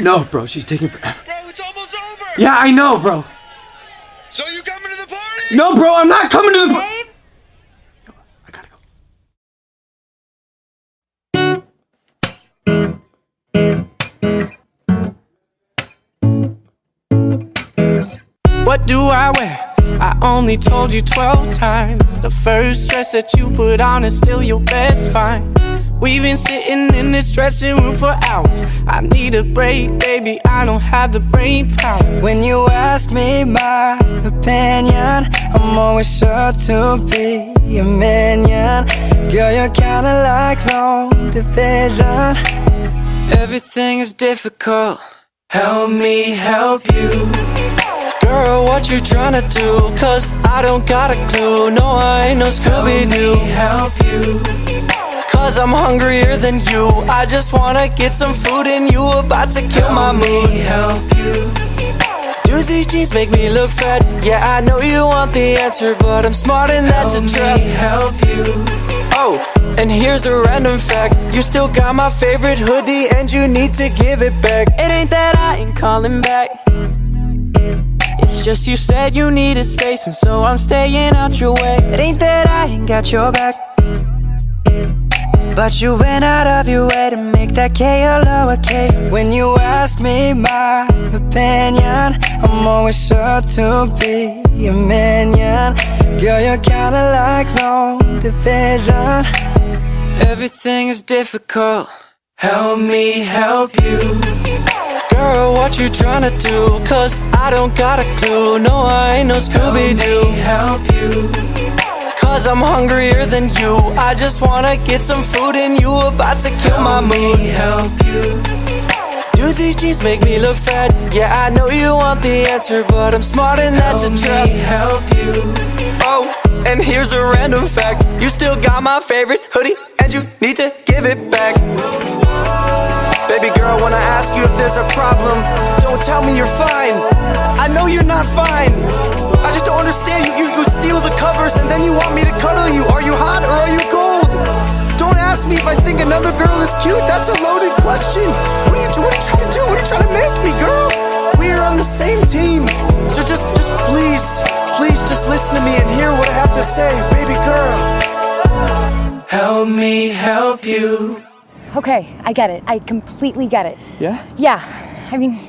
No, bro, she's taking forever. Bro, it's almost over. Yeah, I know, bro. So you coming to the party? No, bro, I'm not coming to the. Babe? I gotta go. What do I wear? I only told you 12 times. The first dress that you put on is still your best find. We've been sitting in this dressing room for hours. I need a break, baby. I don't have the brain power. When you ask me my opinion, I'm always sure to be a minion. Girl, you're kinda like long division. Everything is difficult. Help me help you. Girl, what you tryna do? Cause I don't got a clue. No, I ain't no Scooby Doo. Help you. Cause I'm hungrier than you. I just wanna get some food and you about to kill my mood. Help you. Do these jeans make me look fat? Yeah, I know you want the answer, but I'm smart and that's a trap. me help you. Oh, and here's a random fact. You still got my favorite hoodie and you need to give it back. It ain't that I ain't calling back. It's just you said you needed space, and so I'm staying out your way. It ain't that I ain't got your back. But you went out of your way to make that K a lowercase. When you ask me my opinion, I'm always sure to be a minion. Girl, you're kinda like long division. Everything is difficult. Help me help you. Girl, what you tryna do? Cause I don't got a clue. No, I ain't no Scooby Doo. Help me Help you. Cause I'm hungrier than you. I just wanna get some food and you about to kill my mood. help you. Do these jeans make me look fat? Yeah, I know you want the answer, but I'm smart and that's a trap. help you. Oh, and here's a random fact. You still got my favorite hoodie, and you need to give it back. Baby girl, when I ask you if there's a problem, don't tell me you're fine. I know you're not fine. I just don't understand. You, you, you another cute. That's a loaded question. What are you, what are you trying to do? What are you trying to make me, girl? We are on the same team. So just, just please, please just listen to me and hear what I have to say, baby girl. Help me help you. Okay, I get it. I completely get it. Yeah? Yeah, I mean,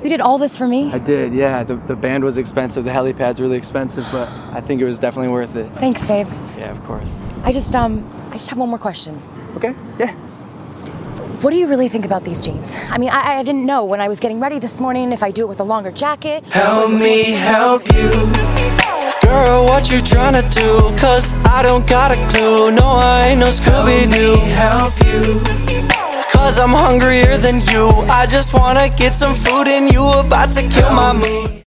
you did all this for me. I did, yeah. The, the band was expensive, the helipad's really expensive, but I think it was definitely worth it. Thanks, babe. Yeah, of course. I just, um, I just have one more question. Okay, yeah. What do you really think about these jeans? I mean, I, I didn't know when I was getting ready this morning if I do it with a longer jacket. Help me help you. Girl, what you tryna do? Cause I don't got a clue. No, I ain't no Scooby Doo. Help you. Cause I'm hungrier than you. I just wanna get some food and you about to kill my mood.